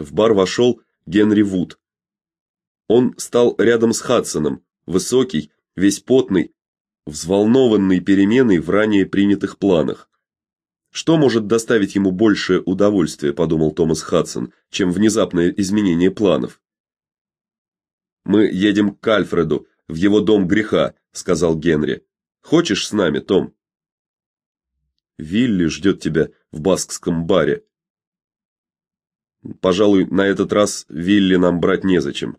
В бар вошел Генри Вуд. Он стал рядом с Хадсоном, высокий, весь потный, взволнованный переменой в ранее принятых планах. Что может доставить ему большее удовольствие, подумал Томас Хадсон, чем внезапное изменение планов? Мы едем к Альфреду, в его дом греха, сказал Генри. Хочешь с нами, Том? Вилли ждет тебя в баскском баре. Пожалуй, на этот раз Вилли нам брать незачем.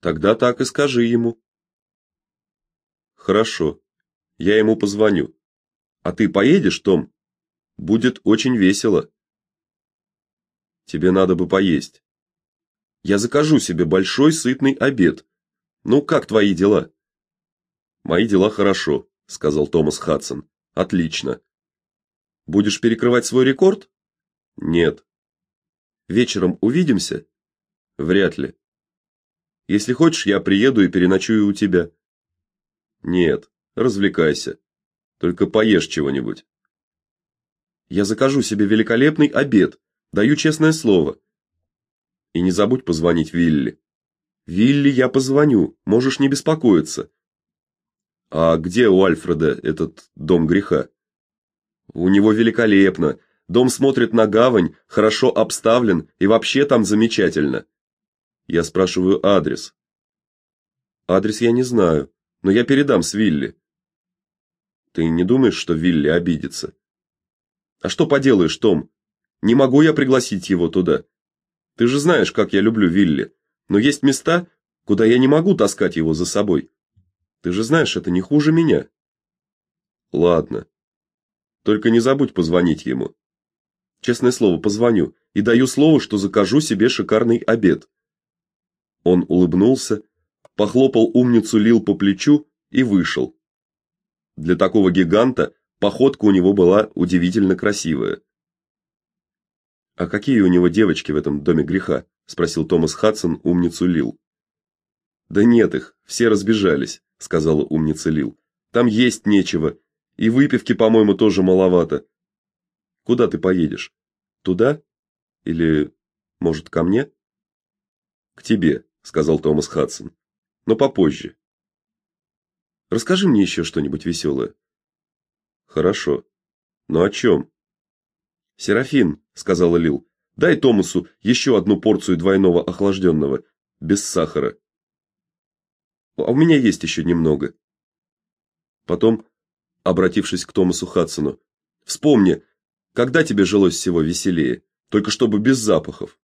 Тогда так и скажи ему. Хорошо. Я ему позвоню. А ты поедешь, Том? Будет очень весело. Тебе надо бы поесть. Я закажу себе большой сытный обед. Ну, как твои дела? Мои дела хорошо, сказал Томас Хадсон. Отлично. Будешь перекрывать свой рекорд? Нет. Вечером увидимся? Вряд ли. Если хочешь, я приеду и переночую у тебя. Нет, развлекайся. Только поешь чего-нибудь. Я закажу себе великолепный обед, даю честное слово. И не забудь позвонить Вилли. Вилли, я позвоню, можешь не беспокоиться. А где у Альфреда этот дом греха? У него великолепно. Дом смотрит на гавань, хорошо обставлен и вообще там замечательно. Я спрашиваю адрес. Адрес я не знаю, но я передам с Вилли. Ты не думаешь, что Вилли обидится? А что поделаешь, Том? Не могу я пригласить его туда. Ты же знаешь, как я люблю Вилли. Но есть места, куда я не могу таскать его за собой. Ты же знаешь, это не хуже меня. Ладно. Только не забудь позвонить ему. Честное слово, позвоню и даю слово, что закажу себе шикарный обед. Он улыбнулся, похлопал умницу Лил по плечу и вышел. Для такого гиганта походка у него была удивительно красивая. А какие у него девочки в этом доме греха? спросил Томас Хадсон умницу Лил. Да нет их, все разбежались, сказала умница Лил. Там есть нечего, и выпивки, по-моему, тоже маловато. Куда ты поедешь? Туда или, может, ко мне? К тебе, сказал Томас Хадсон. Но попозже. Расскажи мне еще что-нибудь веселое». Хорошо. Но о чем?» Серафин, сказала Лил. Дай Томасу еще одну порцию двойного охлажденного, без сахара. А у меня есть еще немного. Потом, обратившись к Томасу Хадсону, вспомни, когда тебе жилось всего веселее, только чтобы без запахов.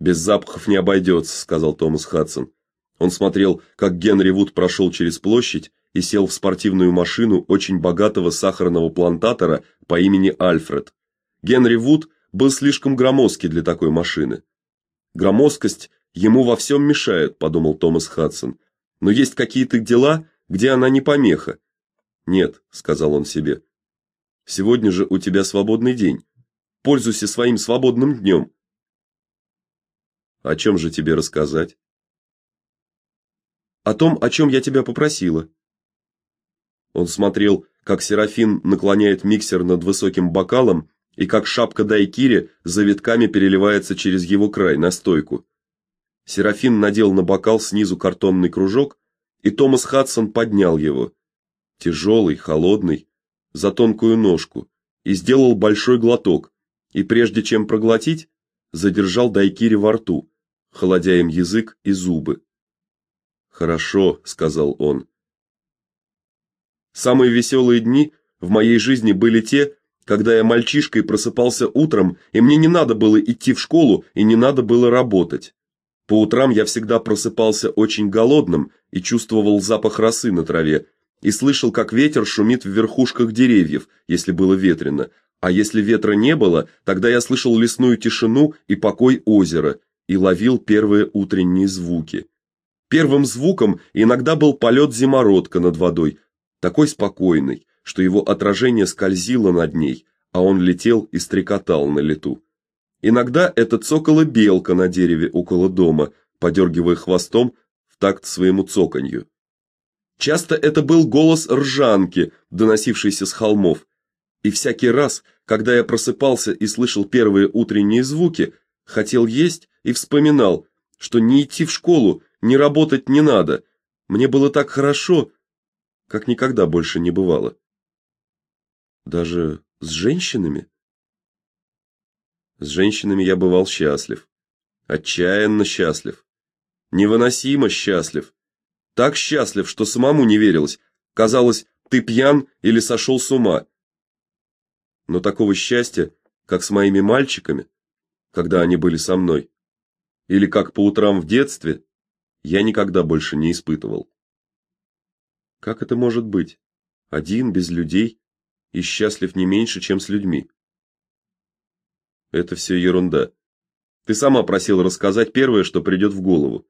Без запахов не обойдется», — сказал Томас Хадсон. Он смотрел, как Генри Вуд прошел через площадь и сел в спортивную машину очень богатого сахарного плантатора по имени Альфред. Генри Вуд был слишком громоздкий для такой машины. Громоздкость ему во всем мешает, подумал Томас Хадсон. Но есть какие-то дела, где она не помеха. Нет, сказал он себе. Сегодня же у тебя свободный день. Пользуйся своим свободным днем. О чем же тебе рассказать? О том, о чем я тебя попросила. Он смотрел, как Серафин наклоняет миксер над высоким бокалом и как шапка дайкири завитками переливается через его край на стойку. Серафин надел на бокал снизу картонный кружок, и Томас Хадсон поднял его, тяжелый, холодный, за тонкую ножку, и сделал большой глоток, и прежде чем проглотить, задержал дайкири во рту, холодя им язык и зубы. "Хорошо", сказал он. Самые веселые дни в моей жизни были те, когда я мальчишкой просыпался утром, и мне не надо было идти в школу и не надо было работать. По утрам я всегда просыпался очень голодным и чувствовал запах росы на траве, и слышал, как ветер шумит в верхушках деревьев, если было ветрено, а если ветра не было, тогда я слышал лесную тишину и покой озера и ловил первые утренние звуки. Первым звуком иногда был полет зимородка над водой, такой спокойный, что его отражение скользило над ней, а он летел и стрекотал на лету. Иногда это цокала белка на дереве около дома, подергивая хвостом в такт своему цоканью. Часто это был голос ржанки, доносившийся с холмов. И всякий раз, когда я просыпался и слышал первые утренние звуки, хотел есть и вспоминал, что не идти в школу, не работать не надо. Мне было так хорошо, как никогда больше не бывало. Даже с женщинами? С женщинами я бывал счастлив, отчаянно счастлив, невыносимо счастлив. Так счастлив, что самому не верилось. Казалось, ты пьян или сошел с ума. Но такого счастья, как с моими мальчиками, когда они были со мной, или как по утрам в детстве, я никогда больше не испытывал. Как это может быть? Один без людей и счастлив не меньше, чем с людьми. Это все ерунда. Ты сама просила рассказать первое, что придет в голову.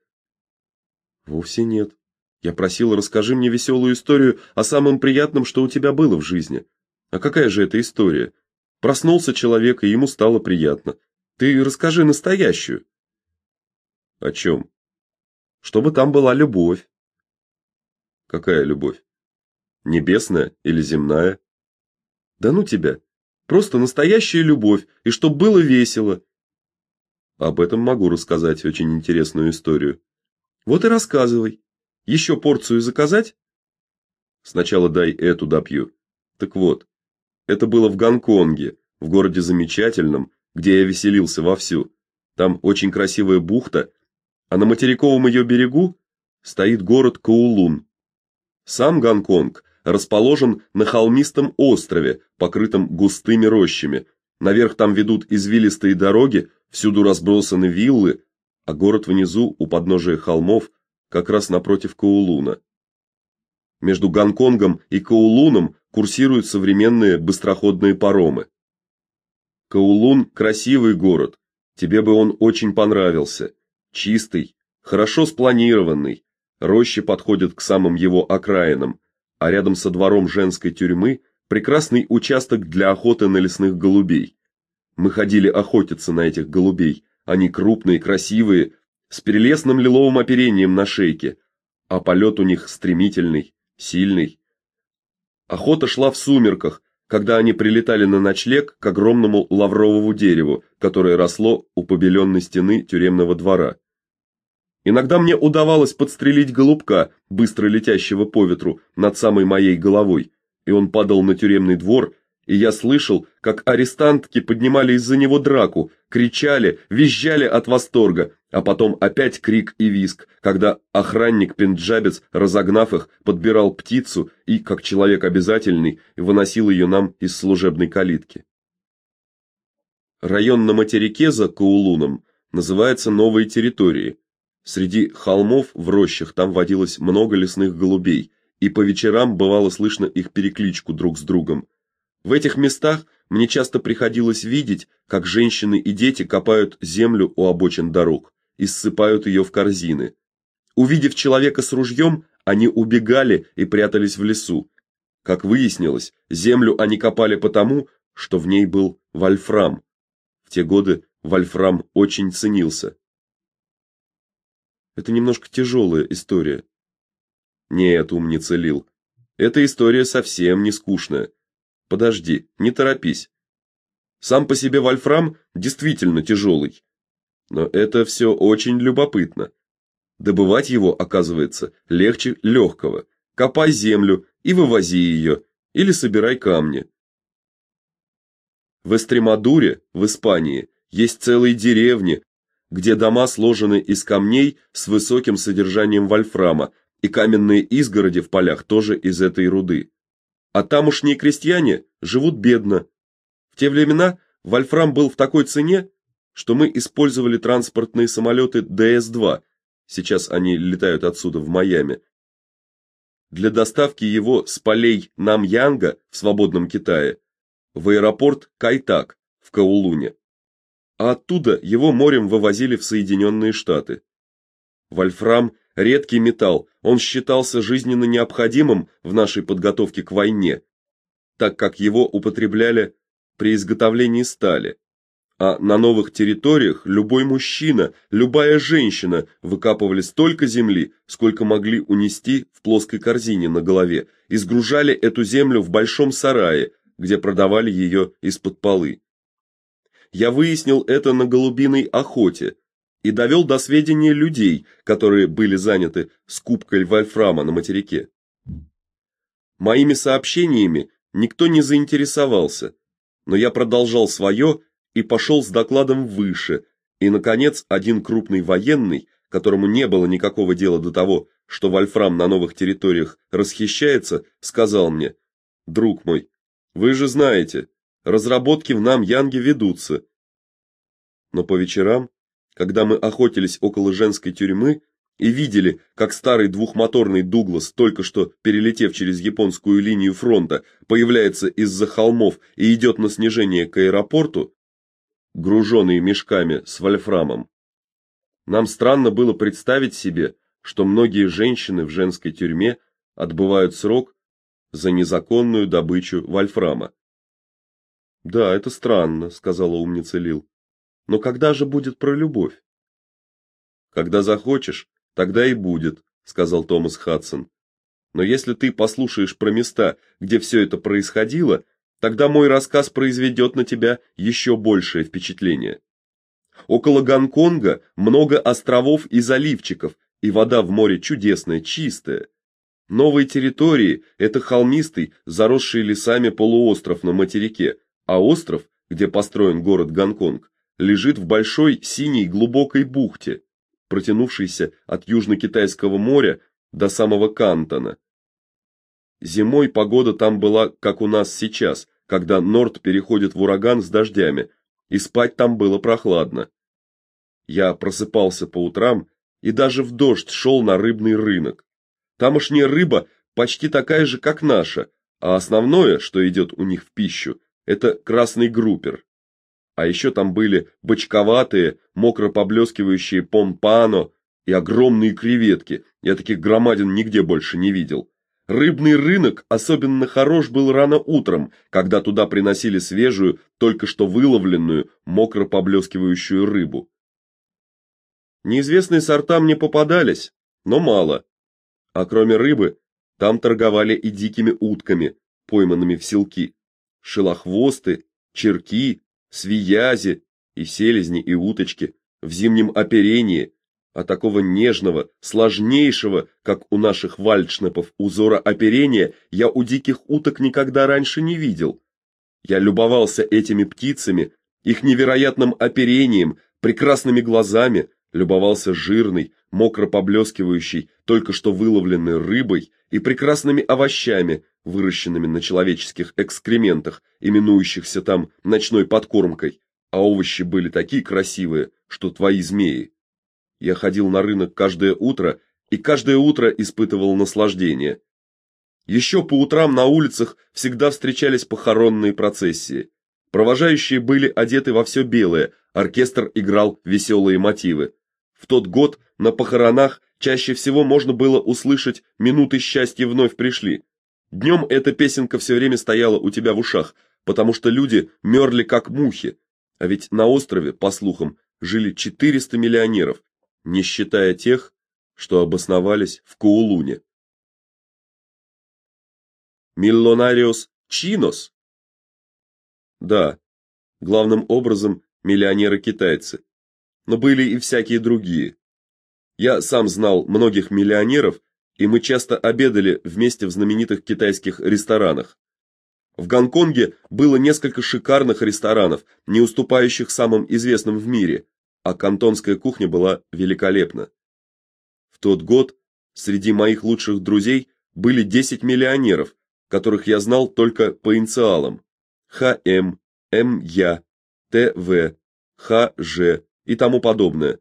Вовсе нет. Я просила, расскажи мне веселую историю о самом приятном, что у тебя было в жизни. А какая же это история? Проснулся человек, и ему стало приятно. Ты расскажи настоящую. О чем? Чтобы там была любовь. Какая любовь? Небесная или земная? Да ну тебя. Просто настоящая любовь, и чтоб было весело. Об этом могу рассказать очень интересную историю. Вот и рассказывай. Еще порцию заказать? Сначала дай эту допью. Так вот, это было в Гонконге, в городе замечательном, где я веселился вовсю. Там очень красивая бухта, а на материковом ее берегу стоит город Коулун. Сам Гонконг расположен на холмистом острове, покрытом густыми рощами. Наверх там ведут извилистые дороги, всюду разбросаны виллы, а город внизу у подножия холмов, как раз напротив Коулуна. Между Гонконгом и Коулуном курсируют современные быстроходные паромы. Коулун красивый город. Тебе бы он очень понравился. Чистый, хорошо спланированный. Рощи подходят к самым его окраинам а рядом со двором женской тюрьмы прекрасный участок для охоты на лесных голубей. Мы ходили охотиться на этих голубей. Они крупные, красивые, с прелестным лиловым оперением на шейке, а полет у них стремительный, сильный. Охота шла в сумерках, когда они прилетали на ночлег к огромному лавровому дереву, которое росло у побеленной стены тюремного двора. Иногда мне удавалось подстрелить голубка, быстро летящего по ветру над самой моей головой, и он падал на тюремный двор, и я слышал, как арестантки поднимали из-за него драку, кричали, визжали от восторга, а потом опять крик и визг, когда охранник-пенджабец, разогнав их, подбирал птицу и, как человек обязательный, выносил ее нам из служебной калитки. Район на материке за Каулуном называется Новые территории. Среди холмов в рощах там водилось много лесных голубей, и по вечерам бывало слышно их перекличку друг с другом. В этих местах мне часто приходилось видеть, как женщины и дети копают землю у обочин дорог и ссыпают ее в корзины. Увидев человека с ружьем, они убегали и прятались в лесу. Как выяснилось, землю они копали потому, что в ней был вольфрам. В те годы вольфрам очень ценился. Это немножко тяжелая история. Нет, умница Лил. Эта история совсем не скучная. Подожди, не торопись. Сам по себе вольфрам действительно тяжелый. Но это все очень любопытно. Добывать его, оказывается, легче легкого. Копай землю и вывози ее, или собирай камни. В Эстремадуре, в Испании, есть целые деревни, где дома сложены из камней с высоким содержанием вольфрама, и каменные изгороди в полях тоже из этой руды. А тамошние крестьяне живут бедно. В те времена вольфрам был в такой цене, что мы использовали транспортные самолеты ДС-2. Сейчас они летают отсюда в Майами. Для доставки его с полей Намьянга в свободном Китае в аэропорт Кайтак в Каулуне а оттуда его морем вывозили в Соединенные Штаты. Вольфрам редкий металл, он считался жизненно необходимым в нашей подготовке к войне, так как его употребляли при изготовлении стали. А на новых территориях любой мужчина, любая женщина выкапывали столько земли, сколько могли унести в плоской корзине на голове, и сгружали эту землю в большом сарае, где продавали ее из-под полы. я выяснил это на голубиной охоте и довел до сведения людей, которые были заняты скупкой вольфрама на материке. Моими сообщениями никто не заинтересовался, но я продолжал свое и пошел с докладом выше, и наконец один крупный военный, которому не было никакого дела до того, что вольфрам на новых территориях расхищается, сказал мне: "Друг мой, вы же знаете, разработки в Нам-Янге ведутся". Но по вечерам, когда мы охотились около женской тюрьмы, и видели, как старый двухмоторный Дуглас, только что перелетев через японскую линию фронта, появляется из-за холмов и идет на снижение к аэропорту, груженный мешками с вольфрамом. Нам странно было представить себе, что многие женщины в женской тюрьме отбывают срок за незаконную добычу вольфрама. Да, это странно, сказала умница Лил. Но когда же будет про любовь? Когда захочешь, Тогда и будет, сказал Томас Хадсон. Но если ты послушаешь про места, где все это происходило, тогда мой рассказ произведет на тебя еще большее впечатление. Около Гонконга много островов и заливчиков, и вода в море чудесная, чистая. Новые территории это холмистый, заросший лесами полуостров на материке, а остров, где построен город Гонконг, лежит в большой синей глубокой бухте протянувшийся от Южно-Китайского моря до самого Кантона. Зимой погода там была, как у нас сейчас, когда Норд переходит в ураган с дождями, и спать там было прохладно. Я просыпался по утрам и даже в дождь шел на рыбный рынок. Тамошняя рыба почти такая же, как наша, а основное, что идет у них в пищу это красный группер. А еще там были бочковатые, мокро поблескивающие помпано и огромные креветки. Я таких громадин нигде больше не видел. Рыбный рынок особенно хорош был рано утром, когда туда приносили свежую, только что выловленную, мокро поблескивающую рыбу. Неизвестные сорта мне попадались, но мало. А кроме рыбы, там торговали и дикими утками, пойманными в селки. Шелохвосты, черки, свиязи и селезни и уточки в зимнем оперении, а такого нежного, сложнейшего, как у наших вальдшнепов, узора оперения я у диких уток никогда раньше не видел. Я любовался этими птицами, их невероятным оперением, прекрасными глазами, любовался жирной, мокро поблескивающей, только что выловленной рыбой и прекрасными овощами, выращенными на человеческих экскрементах, именующихся там ночной подкормкой, а овощи были такие красивые, что твои змеи. Я ходил на рынок каждое утро и каждое утро испытывал наслаждение. Еще по утрам на улицах всегда встречались похоронные процессии. Провожающие были одеты во все белое, оркестр играл веселые мотивы. В тот год на похоронах чаще всего можно было услышать минуты счастья вновь пришли. Днем эта песенка все время стояла у тебя в ушах, потому что люди мерли как мухи. А ведь на острове, по слухам, жили 400 миллионеров, не считая тех, что обосновались в Куулуне. Миллонариос чинос. Да. Главным образом миллионеры-китайцы. Но были и всякие другие. Я сам знал многих миллионеров, и мы часто обедали вместе в знаменитых китайских ресторанах. В Гонконге было несколько шикарных ресторанов, не уступающих самым известным в мире, а кантонская кухня была великолепна. В тот год среди моих лучших друзей были 10 миллионеров, которых я знал только по инициалам: ХМ, МЯ, ТВ, ХЖ и тому подобное.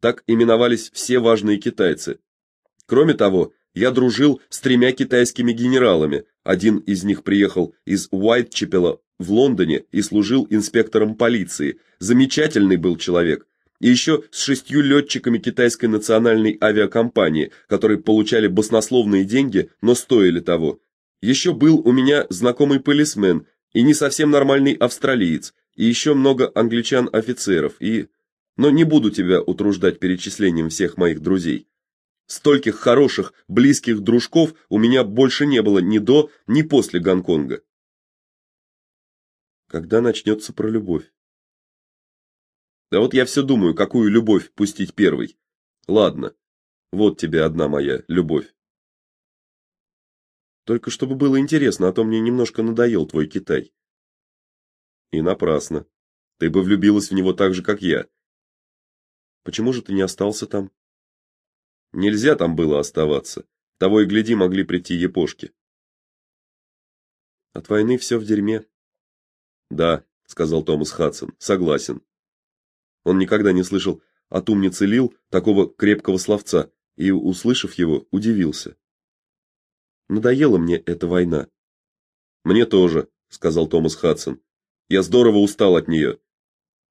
Так именовались все важные китайцы, Кроме того, я дружил с тремя китайскими генералами. Один из них приехал из Уайтчепела в Лондоне и служил инспектором полиции. Замечательный был человек. И еще с шестью летчиками китайской национальной авиакомпании, которые получали баснословные деньги, но стоили того. Еще был у меня знакомый полисмен и не совсем нормальный австралиец, и еще много англичан-офицеров, и но не буду тебя утруждать перечислением всех моих друзей. Стольких хороших, близких дружков у меня больше не было ни до, ни после Гонконга. Когда начнется про любовь? Да вот я все думаю, какую любовь пустить первой. Ладно. Вот тебе одна моя любовь. Только чтобы было интересно, а то мне немножко надоел твой Китай. И напрасно. Ты бы влюбилась в него так же, как я. Почему же ты не остался там? Нельзя там было оставаться. Того и гляди, могли прийти епошки. От войны все в дерьме. Да, сказал Томас Хадсон. Согласен. Он никогда не слышал от умницы Лил такого крепкого словца и, услышав его, удивился. Надоела мне эта война. Мне тоже, сказал Томас Хадсон. Я здорово устал от нее.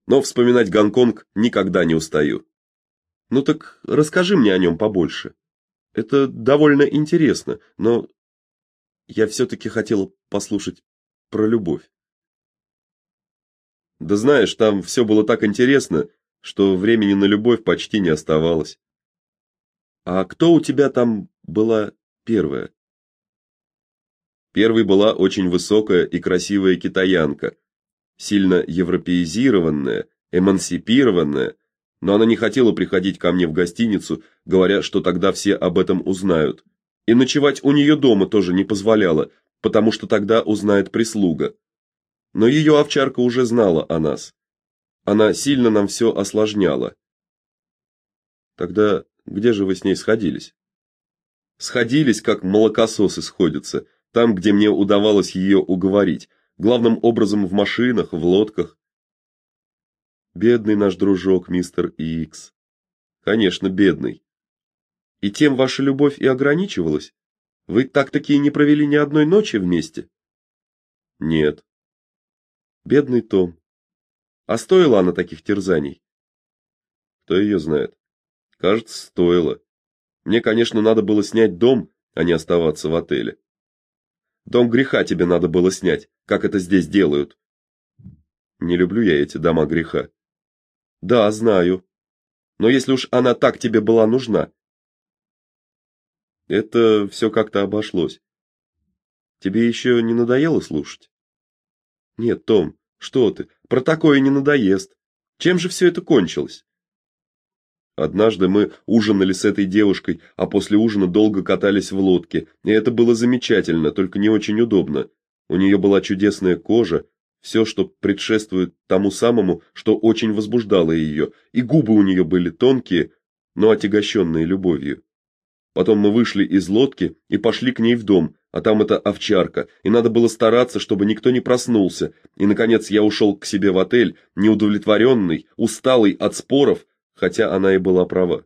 Но вспоминать Гонконг никогда не устаю. Ну так расскажи мне о нем побольше. Это довольно интересно, но я все таки хотела послушать про любовь. Да знаешь, там все было так интересно, что времени на любовь почти не оставалось. А кто у тебя там была первая? Первой была очень высокая и красивая китаянка, сильно европеизированная, эмансипированная, но она не хотела приходить ко мне в гостиницу, говоря, что тогда все об этом узнают. И ночевать у нее дома тоже не позволяла, потому что тогда узнает прислуга. Но ее овчарка уже знала о нас. Она сильно нам все осложняла. Тогда где же вы с ней сходились? Сходились, как молокососы сходятся, там, где мне удавалось ее уговорить, главным образом в машинах, в лодках. Бедный наш дружок, мистер Икс. Конечно, бедный. И тем ваша любовь и ограничивалась? Вы так-таки не провели ни одной ночи вместе? Нет. Бедный Том. А стоила она таких терзаний? Кто ее знает? Кажется, стоило. Мне, конечно, надо было снять дом, а не оставаться в отеле. Дом греха тебе надо было снять, как это здесь делают. Не люблю я эти дома греха. Да, знаю. Но если уж она так тебе была нужна. Это все как-то обошлось. Тебе еще не надоело слушать? Нет, Том, что ты? Про такое не надоест. Чем же все это кончилось? Однажды мы ужинали с этой девушкой, а после ужина долго катались в лодке, и это было замечательно, только не очень удобно. У нее была чудесная кожа, все, что предшествует тому самому, что очень возбуждало ее, и губы у нее были тонкие, но отягощенные любовью. Потом мы вышли из лодки и пошли к ней в дом, а там эта овчарка, и надо было стараться, чтобы никто не проснулся. И наконец я ушел к себе в отель, неудовлетворенный, усталый от споров, хотя она и была права.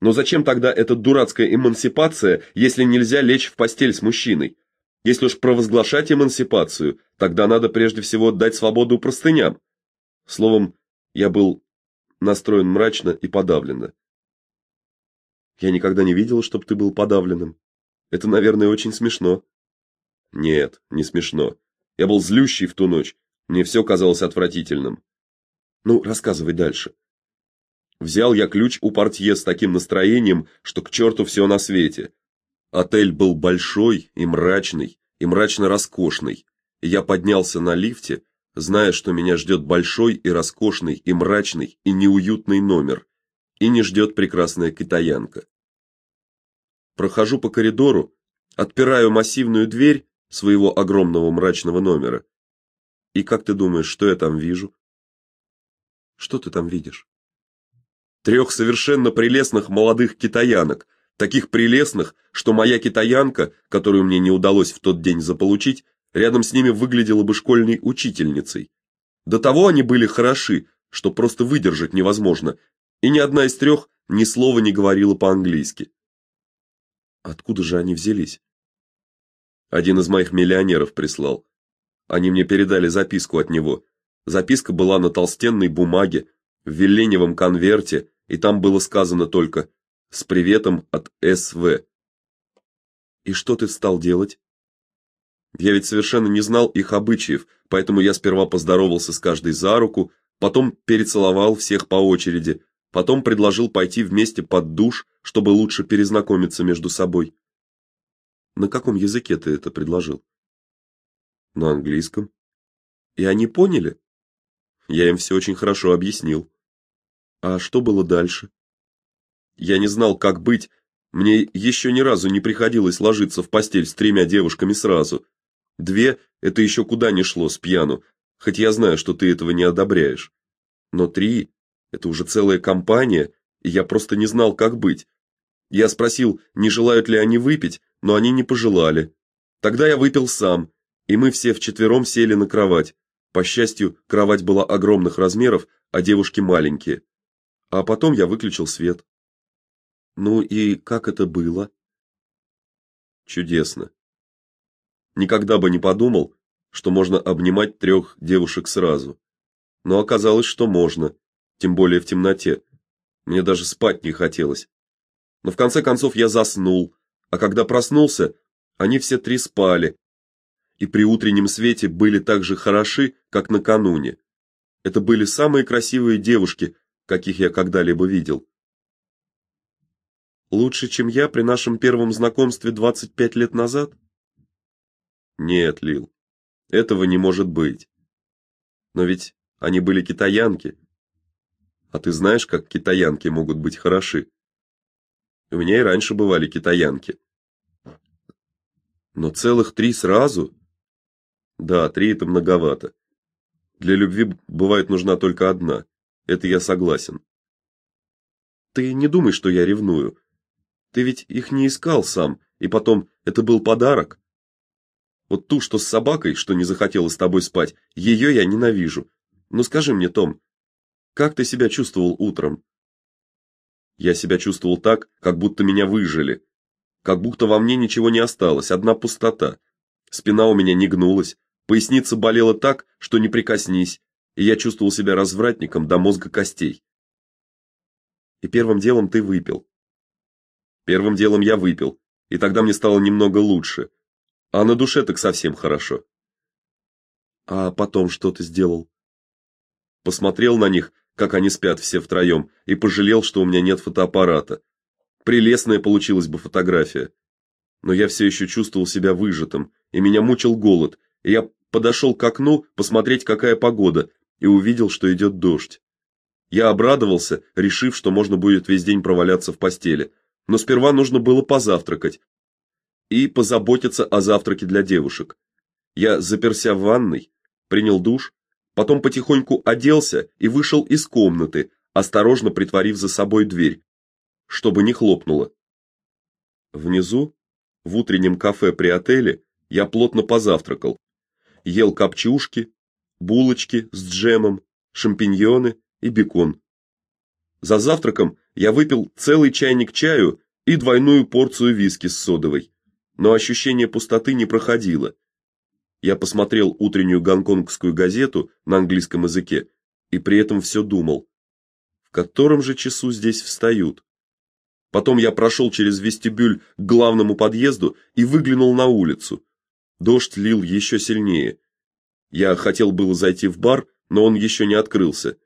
Но зачем тогда эта дурацкая эмансипация, если нельзя лечь в постель с мужчиной? Если уж провозглашать эмансипацию, тогда надо прежде всего дать свободу простыням. Словом, я был настроен мрачно и подавленно. Я никогда не видел, чтобы ты был подавленным. Это, наверное, очень смешно. Нет, не смешно. Я был злющий в ту ночь. Мне все казалось отвратительным. Ну, рассказывай дальше. Взял я ключ у портье с таким настроением, что к черту все на свете. Отель был большой и мрачный, и мрачно роскошный. И я поднялся на лифте, зная, что меня ждет большой и роскошный и мрачный и неуютный номер, и не ждет прекрасная китаянка. Прохожу по коридору, отпираю массивную дверь своего огромного мрачного номера. И как ты думаешь, что я там вижу? Что ты там видишь? Трех совершенно прелестных молодых китаянок, таких прелестных, что моя китаянка, которую мне не удалось в тот день заполучить, рядом с ними выглядела бы школьной учительницей. До того они были хороши, что просто выдержать невозможно, и ни одна из трех ни слова не говорила по-английски. Откуда же они взялись? Один из моих миллионеров прислал. Они мне передали записку от него. Записка была на толстенной бумаге, в веленевом конверте, и там было сказано только: "С приветом от СВ". И что ты стал делать? Я ведь совершенно не знал их обычаев, поэтому я сперва поздоровался с каждой за руку, потом перецеловал всех по очереди, Потом предложил пойти вместе под душ, чтобы лучше перезнакомиться между собой. На каком языке ты это предложил? На английском. И они поняли? Я им все очень хорошо объяснил. А что было дальше? Я не знал, как быть. Мне еще ни разу не приходилось ложиться в постель с тремя девушками сразу. Две это еще куда ни шло с пьяну, хоть я знаю, что ты этого не одобряешь. Но три это уже целая компания, и я просто не знал, как быть. Я спросил, не желают ли они выпить, но они не пожелали. Тогда я выпил сам, и мы все вчетвером сели на кровать. По счастью, кровать была огромных размеров, а девушки маленькие. А потом я выключил свет. Ну и как это было? Чудесно. Никогда бы не подумал, что можно обнимать трех девушек сразу. Но оказалось, что можно, тем более в темноте. Мне даже спать не хотелось. Но в конце концов я заснул, а когда проснулся, они все три спали. И при утреннем свете были так же хороши, как накануне. Это были самые красивые девушки, каких я когда-либо видел. Лучше, чем я при нашем первом знакомстве 25 лет назад? Нет, Лил. Этого не может быть. Но ведь они были китаянки. А ты знаешь, как китаянки могут быть хороши? У меня и раньше бывали китаянки. Но целых три сразу? Да, три это многовато. Для любви бывает нужна только одна. Это я согласен. Ты не думай, что я ревную. Ты ведь их не искал сам, и потом это был подарок. Вот ту, что с собакой, что не захотела с тобой спать, ее я ненавижу. Ну скажи мне, Том, как ты себя чувствовал утром? Я себя чувствовал так, как будто меня выжили, как будто во мне ничего не осталось, одна пустота. Спина у меня не гнулась, поясница болела так, что не прикоснись, и я чувствовал себя развратником до мозга костей. И первым делом ты выпил. Первым делом я выпил, и тогда мне стало немного лучше. А на душе так совсем хорошо. А потом что ты сделал? Посмотрел на них, как они спят все втроем, и пожалел, что у меня нет фотоаппарата. Прелестная получилась бы фотография. Но я все еще чувствовал себя выжатым, и меня мучил голод. И я подошел к окну посмотреть, какая погода, и увидел, что идет дождь. Я обрадовался, решив, что можно будет весь день проваляться в постели. Но сперва нужно было позавтракать, и позаботиться о завтраке для девушек. Я заперся в ванной, принял душ, потом потихоньку оделся и вышел из комнаты, осторожно притворив за собой дверь, чтобы не хлопнуло. Внизу, в утреннем кафе при отеле, я плотно позавтракал. Ел копчушки, булочки с джемом, шампиньоны и бекон. За завтраком я выпил целый чайник чаю и двойную порцию виски с содовой но ощущение пустоты не проходило. Я посмотрел утреннюю гонконгскую газету на английском языке и при этом все думал: в котором же часу здесь встают? Потом я прошел через вестибюль к главному подъезду и выглянул на улицу. Дождь лил еще сильнее. Я хотел было зайти в бар, но он еще не открылся.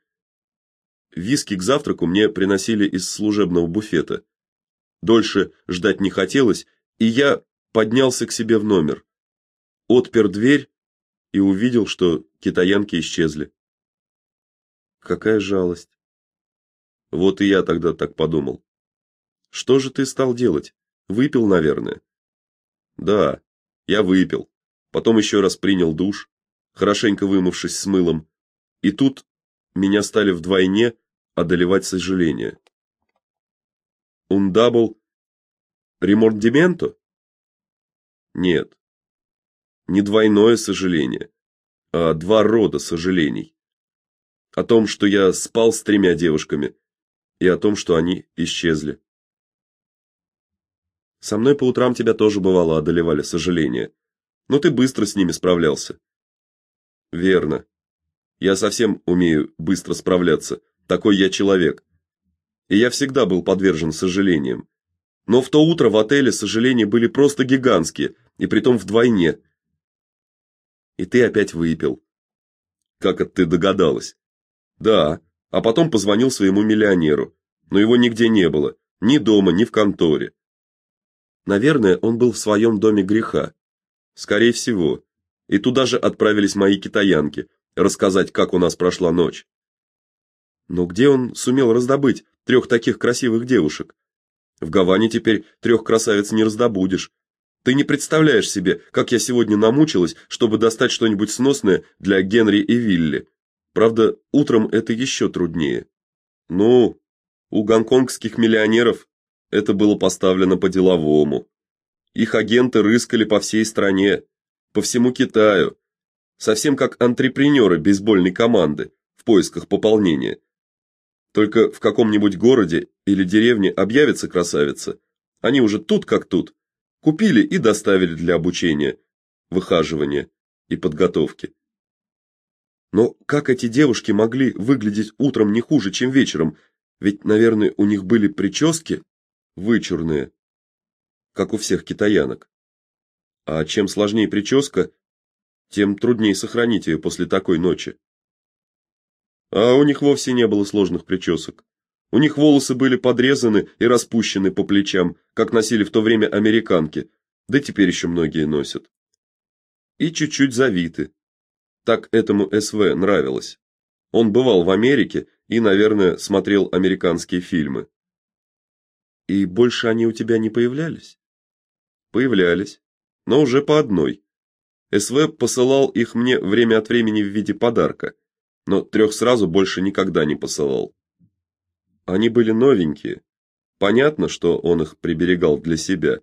Виски к завтраку мне приносили из служебного буфета. Дольше ждать не хотелось, и я поднялся к себе в номер, отпер дверь и увидел, что китаянки исчезли. Какая жалость. Вот и я тогда так подумал. Что же ты стал делать? Выпил, наверное. Да, я выпил. Потом еще раз принял душ, хорошенько вымывшись с мылом. И тут меня стали вдвойне одолевать. Un double ремордименто? Нет. Не двойное сожаление, а два рода сожалений. О том, что я спал с тремя девушками, и о том, что они исчезли. Со мной по утрам тебя тоже бывало одолевали сожаления, но ты быстро с ними справлялся. Верно. Я совсем умею быстро справляться. Такой я человек. И я всегда был подвержен сожалениям. Но в то утро в отеле сожаления были просто гигантские, и притом вдвойне. И ты опять выпил. Как это ты догадалась? Да, а потом позвонил своему миллионеру, но его нигде не было, ни дома, ни в конторе. Наверное, он был в своем доме греха. Скорее всего. И туда же отправились мои китаянки, рассказать, как у нас прошла ночь. Но где он сумел раздобыть трех таких красивых девушек? В Гаване теперь трех красавиц не раздобудешь. Ты не представляешь себе, как я сегодня намучилась, чтобы достать что-нибудь сносное для Генри и Вилли. Правда, утром это еще труднее. Ну, у гонконгских миллионеров это было поставлено по-деловому. Их агенты рыскали по всей стране, по всему Китаю, совсем как антрепренеры бейсбольной команды в поисках пополнения. Только в каком-нибудь городе или деревне объявится красавица, они уже тут как тут, купили и доставили для обучения, выхаживания и подготовки. Но как эти девушки могли выглядеть утром не хуже, чем вечером? Ведь, наверное, у них были прически вычурные, как у всех китаянок. А чем сложнее прическа, тем труднее сохранить ее после такой ночи. А у них вовсе не было сложных причесок. У них волосы были подрезаны и распущены по плечам, как носили в то время американки, да теперь еще многие носят. И чуть-чуть завиты. Так этому СВ нравилось. Он бывал в Америке и, наверное, смотрел американские фильмы. И больше они у тебя не появлялись? Появлялись, но уже по одной. СВ посылал их мне время от времени в виде подарка, но трех сразу больше никогда не посылал. Они были новенькие. Понятно, что он их приберегал для себя.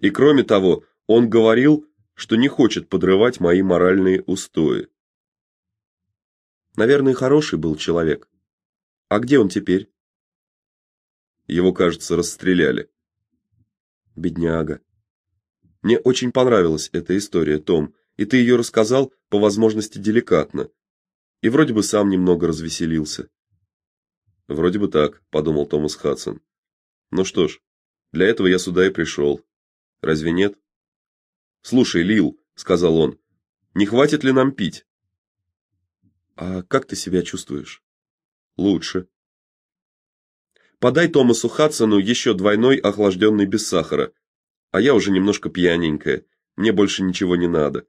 И кроме того, он говорил, что не хочет подрывать мои моральные устои. Наверное, хороший был человек. А где он теперь? Его, кажется, расстреляли. Бедняга. Мне очень понравилась эта история, Том, и ты ее рассказал по возможности деликатно. И вроде бы сам немного развеселился. Вроде бы так, подумал Томас Хадсон. Ну что ж, для этого я сюда и пришел. Разве нет? Слушай, Лил, сказал он. Не хватит ли нам пить? А как ты себя чувствуешь? Лучше. Подай Томасу Хадсону еще двойной охлажденный без сахара. А я уже немножко пьяненькая. Мне больше ничего не надо.